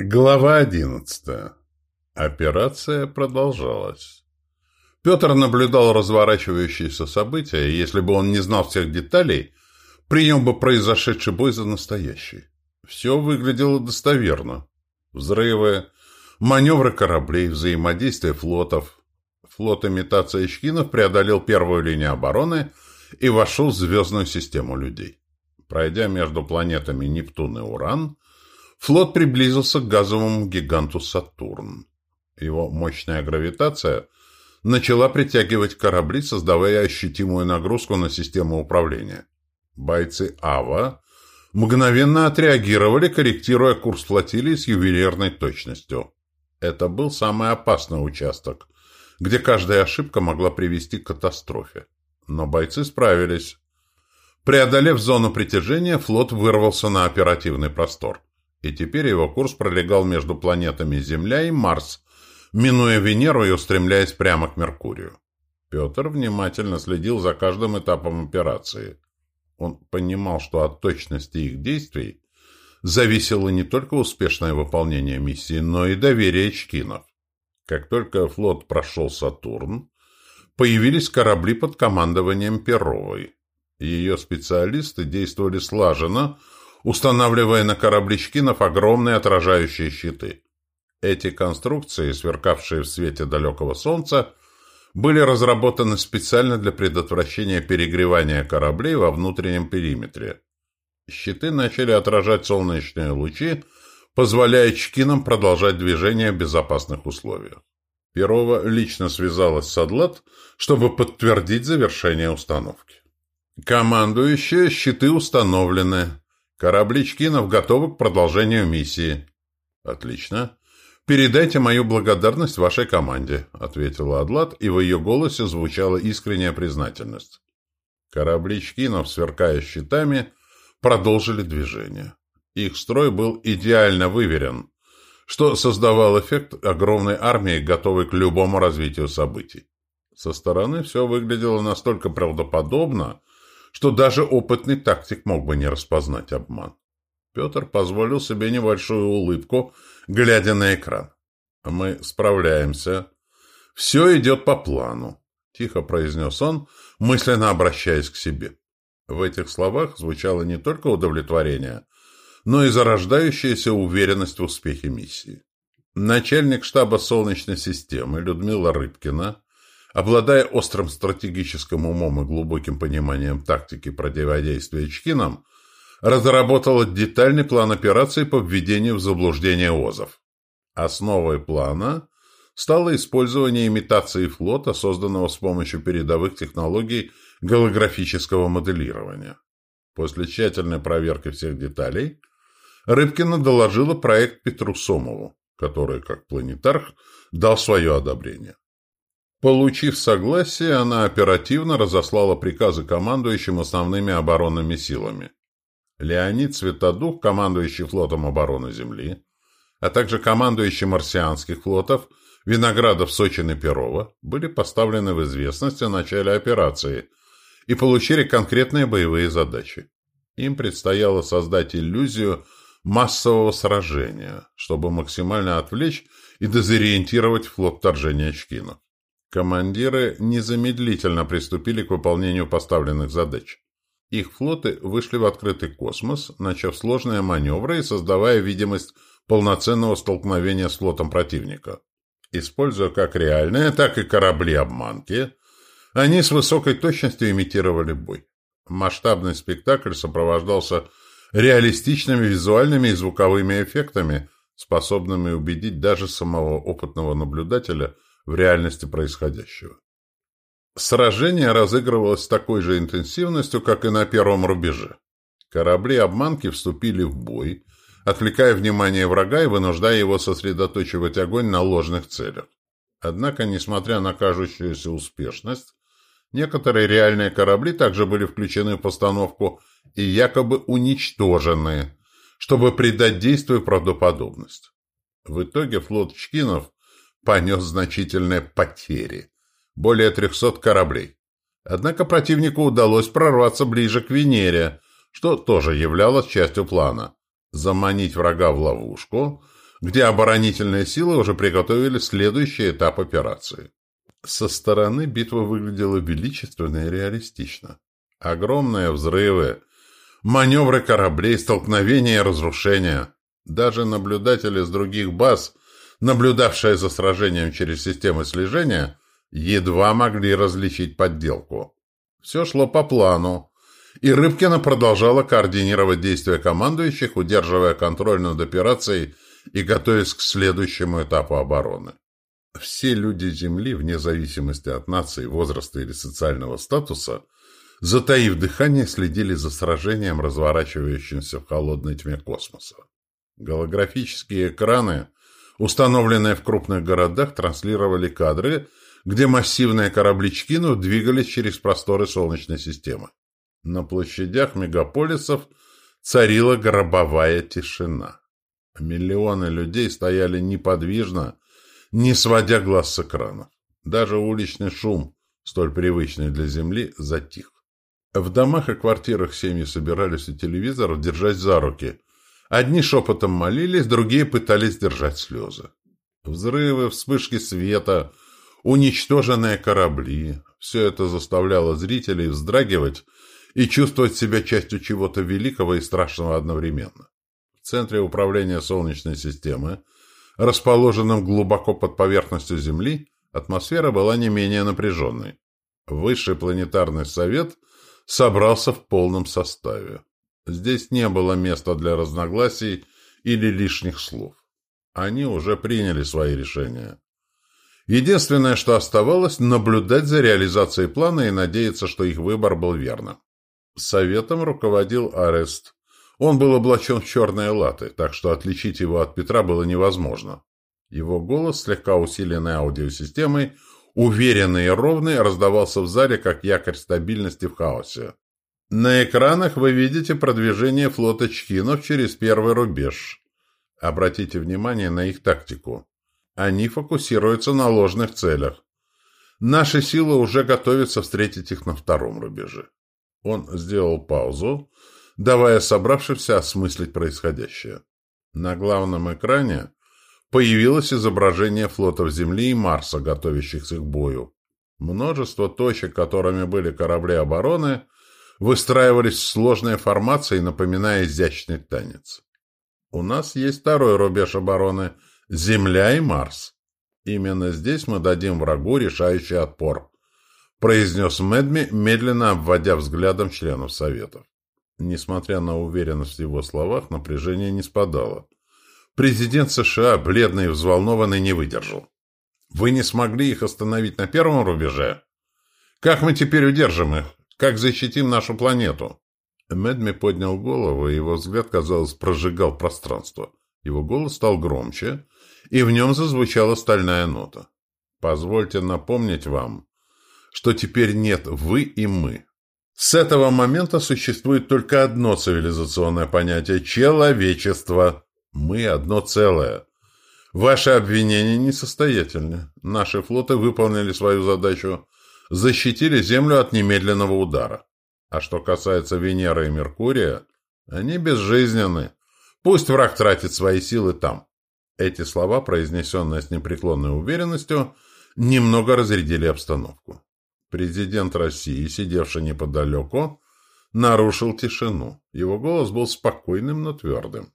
Глава одиннадцатая. Операция продолжалась. Петр наблюдал разворачивающиеся события, и если бы он не знал всех деталей, принял бы произошедший бой за настоящий. Все выглядело достоверно. Взрывы, маневры кораблей, взаимодействие флотов. Флот имитации Ичкинов преодолел первую линию обороны и вошел в звездную систему людей. Пройдя между планетами Нептун и Уран, флот приблизился к газовому гиганту Сатурн. Его мощная гравитация начала притягивать корабли, создавая ощутимую нагрузку на систему управления. Бойцы АВА мгновенно отреагировали, корректируя курс флотилии с ювелирной точностью. Это был самый опасный участок, где каждая ошибка могла привести к катастрофе. Но бойцы справились. Преодолев зону притяжения, флот вырвался на оперативный простор и теперь его курс пролегал между планетами Земля и Марс, минуя Венеру и устремляясь прямо к Меркурию. Петр внимательно следил за каждым этапом операции. Он понимал, что от точности их действий зависело не только успешное выполнение миссии, но и доверие Чкинов. Как только флот прошел Сатурн, появились корабли под командованием Перовой. Ее специалисты действовали слаженно, устанавливая на корабли Шкинов огромные отражающие щиты. Эти конструкции, сверкавшие в свете далекого солнца, были разработаны специально для предотвращения перегревания кораблей во внутреннем периметре. Щиты начали отражать солнечные лучи, позволяя Чкинам продолжать движение в безопасных условиях. Перова лично связалась с Адлат, чтобы подтвердить завершение установки. Командующие щиты установлены. Корабли Чкинов готовы к продолжению миссии. Отлично. Передайте мою благодарность вашей команде, ответила Адлат, и в ее голосе звучала искренняя признательность. Корабли Чкинов, сверкая щитами, продолжили движение. Их строй был идеально выверен, что создавал эффект огромной армии, готовой к любому развитию событий. Со стороны все выглядело настолько правдоподобно, что даже опытный тактик мог бы не распознать обман. Петр позволил себе небольшую улыбку, глядя на экран. «Мы справляемся. Все идет по плану», — тихо произнес он, мысленно обращаясь к себе. В этих словах звучало не только удовлетворение, но и зарождающаяся уверенность в успехе миссии. Начальник штаба Солнечной системы Людмила Рыбкина Обладая острым стратегическим умом и глубоким пониманием тактики противодействия Чкинам, разработала детальный план операции по введению в заблуждение ОЗов. Основой плана стало использование имитации флота, созданного с помощью передовых технологий голографического моделирования. После тщательной проверки всех деталей Рыбкина доложила проект Петру Сомову, который, как планетарх, дал свое одобрение. Получив согласие, она оперативно разослала приказы командующим основными оборонными силами. Леонид Светодух, командующий флотом обороны Земли, а также командующий марсианских флотов Виноградов, Сочин и Перова, были поставлены в известность о начале операции и получили конкретные боевые задачи. Им предстояло создать иллюзию массового сражения, чтобы максимально отвлечь и дезориентировать флот вторжения Чкинов. Командиры незамедлительно приступили к выполнению поставленных задач. Их флоты вышли в открытый космос, начав сложные маневры и создавая видимость полноценного столкновения с флотом противника. Используя как реальные, так и корабли-обманки, они с высокой точностью имитировали бой. Масштабный спектакль сопровождался реалистичными визуальными и звуковыми эффектами, способными убедить даже самого опытного наблюдателя – в реальности происходящего. Сражение разыгрывалось с такой же интенсивностью, как и на первом рубеже. Корабли-обманки вступили в бой, отвлекая внимание врага и вынуждая его сосредоточивать огонь на ложных целях. Однако, несмотря на кажущуюся успешность, некоторые реальные корабли также были включены в постановку и якобы уничтожены, чтобы придать действию правдоподобность. В итоге флот Чкинов понес значительные потери. Более 300 кораблей. Однако противнику удалось прорваться ближе к Венере, что тоже являлось частью плана. Заманить врага в ловушку, где оборонительные силы уже приготовили следующий этап операции. Со стороны битва выглядела величественно и реалистично. Огромные взрывы, маневры кораблей, столкновения и разрушения. Даже наблюдатели с других баз, наблюдавшие за сражением через системы слежения, едва могли различить подделку. Все шло по плану, и Рыбкина продолжала координировать действия командующих, удерживая контроль над операцией и готовясь к следующему этапу обороны. Все люди Земли, вне зависимости от нации, возраста или социального статуса, затаив дыхание, следили за сражением, разворачивающимся в холодной тьме космоса. Голографические экраны, установленные в крупных городах, транслировали кадры, где массивные корабли Чкинов двигались через просторы Солнечной системы. На площадях мегаполисов царила гробовая тишина. Миллионы людей стояли неподвижно, не сводя глаз с экранов. Даже уличный шум, столь привычный для Земли, затих. В домах и квартирах семьи собирались у телевизоров, держась за руки. Одни шепотом молились, другие пытались держать слезы. Взрывы, вспышки света, уничтоженные корабли – все это заставляло зрителей вздрагивать и чувствовать себя частью чего-то великого и страшного одновременно. В центре управления Солнечной системы – расположенном глубоко под поверхностью Земли, атмосфера была не менее напряженной. Высший планетарный совет собрался в полном составе. Здесь не было места для разногласий или лишних слов. Они уже приняли свои решения. Единственное, что оставалось, наблюдать за реализацией плана и надеяться, что их выбор был верным. Советом руководил Арест, он был облачен в черные латы, так что отличить его от Петра было невозможно. Его голос, слегка усиленный аудиосистемой, уверенный и ровный, раздавался в зале как якорь стабильности в хаосе. На экранах вы видите продвижение флота Чхинов через первый рубеж. Обратите внимание на их тактику. Они фокусируются на ложных целях. Наши силы уже готовятся встретить их на втором рубеже. Он сделал паузу, давая собравшимся осмыслить происходящее. На главном экране появилось изображение флотов Земли и Марса, готовящихся к бою. Множество точек, которыми были корабли обороны, выстраивались в сложные формации, напоминая изящный танец. У нас есть второй рубеж обороны – Земля и Марс. Именно здесь мы дадим врагу решающий отпор, произнес Медми, медленно обводя взглядом членов Советов. Несмотря на уверенность в его словах, напряжение не спадало. Президент США, бледный и взволнованный, не выдержал. «Вы не смогли их остановить на первом рубеже? Как мы теперь удержим их? Как защитим нашу планету?» Медми поднял голову, и его взгляд, казалось, прожигал пространство. Его голос стал громче, и в нем зазвучала стальная нота. «Позвольте напомнить вам, что теперь нет вы и мы. С этого момента существует только одно цивилизационное понятие – человечество. Мы одно целое. Ваши обвинения несостоятельны. Наши флоты выполнили свою задачу, защитили Землю от немедленного удара. А что касается Венеры и Меркурия, они безжизненны. Пусть враг тратит свои силы там. Эти слова, произнесенные с непреклонной уверенностью, немного разрядили обстановку. Президент России, сидевший неподалеку, нарушил тишину. Его голос был спокойным, но твердым.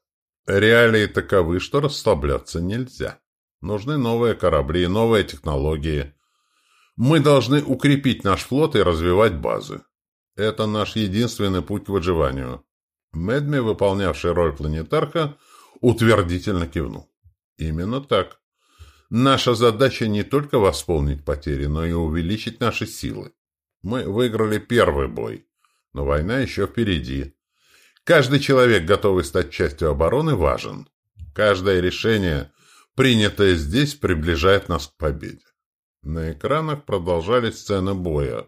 Реалии таковы, что расслабляться нельзя. Нужны новые корабли, новые технологии. Мы должны укрепить наш флот и развивать базы. Это наш единственный путь к выживанию. Медми, выполнявший роль планетарха, утвердительно кивнул. Именно так. Наша задача не только восполнить потери, но и увеличить наши силы. Мы выиграли первый бой, но война еще впереди. Каждый человек, готовый стать частью обороны, важен. Каждое решение, принятое здесь, приближает нас к победе. На экранах продолжались сцены боя.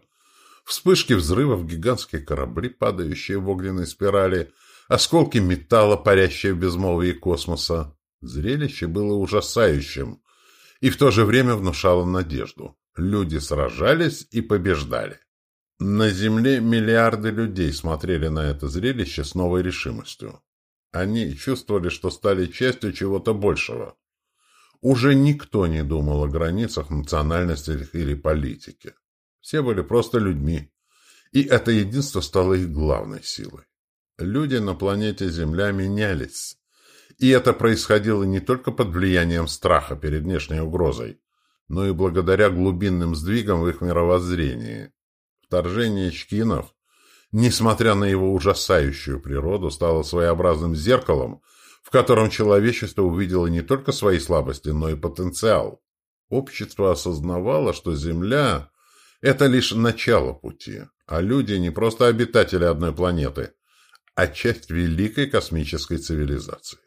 Вспышки взрывов, гигантские корабли, падающие в огненной спирали, осколки металла, парящие в безмолвии космоса. Зрелище было ужасающим и в то же время внушало надежду. Люди сражались и побеждали. На Земле миллиарды людей смотрели на это зрелище с новой решимостью. Они чувствовали, что стали частью чего-то большего. Уже никто не думал о границах, национальностях или политике. Все были просто людьми. И это единство стало их главной силой. Люди на планете Земля менялись. И это происходило не только под влиянием страха перед внешней угрозой, но и благодаря глубинным сдвигам в их мировоззрении. Вторжение чкинов, несмотря на его ужасающую природу, стало своеобразным зеркалом, в котором человечество увидело не только свои слабости, но и потенциал. Общество осознавало, что Земля – это лишь начало пути, а люди не просто обитатели одной планеты, а часть великой космической цивилизации.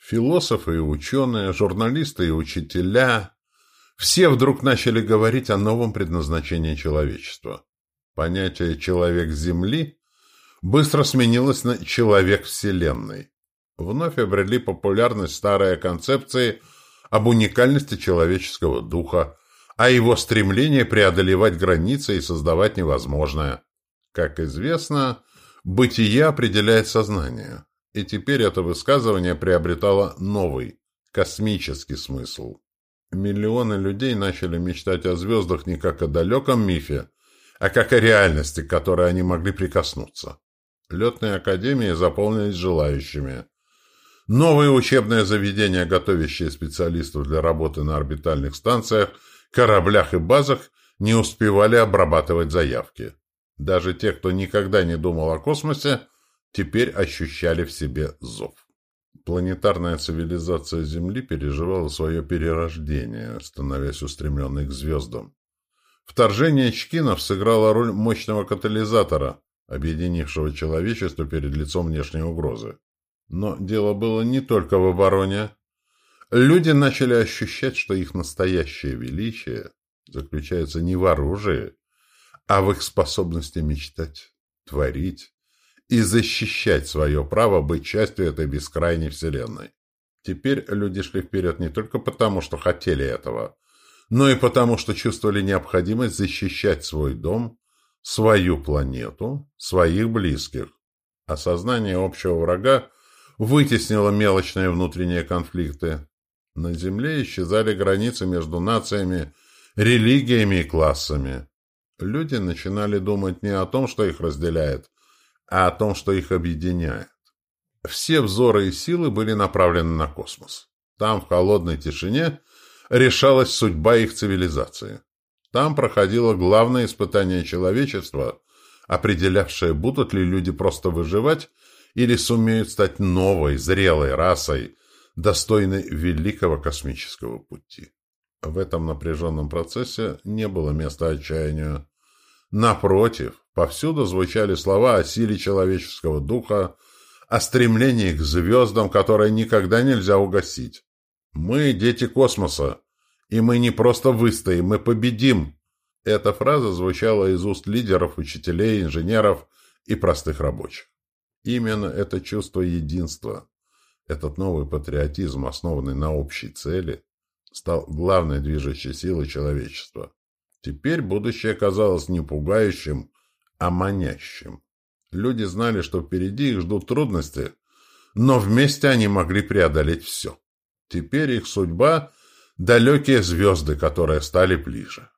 Философы и ученые, журналисты и учителя – все вдруг начали говорить о новом предназначении человечества. Понятие «человек Земли» быстро сменилось на «человек Вселенной». Вновь обрели популярность старые концепции об уникальности человеческого духа, о его стремлении преодолевать границы и создавать невозможное. Как известно, бытие определяет сознание, и теперь это высказывание приобретало новый, космический смысл. Миллионы людей начали мечтать о звездах не как о далеком мифе, а как о реальности, к которой они могли прикоснуться. Летные академии заполнились желающими – Новые учебные заведения, готовящие специалистов для работы на орбитальных станциях, кораблях и базах, не успевали обрабатывать заявки. Даже те, кто никогда не думал о космосе, теперь ощущали в себе зов. Планетарная цивилизация Земли переживала свое перерождение, становясь устремленной к звездам. Вторжение Чкинов сыграло роль мощного катализатора, объединившего человечество перед лицом внешней угрозы. Но дело было не только в обороне. Люди начали ощущать, что их настоящее величие заключается не в оружии, а в их способности мечтать, творить и защищать свое право быть частью этой бескрайней вселенной. Теперь люди шли вперед не только потому, что хотели этого, но и потому, что чувствовали необходимость защищать свой дом, свою планету, своих близких. Осознание общего врага вытеснила мелочные внутренние конфликты. На Земле исчезали границы между нациями, религиями и классами. Люди начинали думать не о том, что их разделяет, а о том, что их объединяет. Все взоры и силы были направлены на космос. Там, в холодной тишине, решалась судьба их цивилизации. Там проходило главное испытание человечества, определявшее, будут ли люди просто выживать или сумеют стать новой, зрелой расой, достойной великого космического пути. В этом напряженном процессе не было места отчаянию. Напротив, повсюду звучали слова о силе человеческого духа, о стремлении к звездам, которое никогда нельзя угасить. «Мы – дети космоса, и мы не просто выстоим, мы победим!» Эта фраза звучала из уст лидеров, учителей, инженеров и простых рабочих. Именно это чувство единства, этот новый патриотизм, основанный на общей цели, стал главной движущей силой человечества. Теперь будущее казалось не пугающим, а манящим. Люди знали, что впереди их ждут трудности, но вместе они могли преодолеть все. Теперь их судьба – далекие звезды, которые стали ближе.